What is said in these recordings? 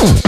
Boom.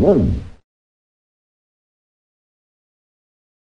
Whoa.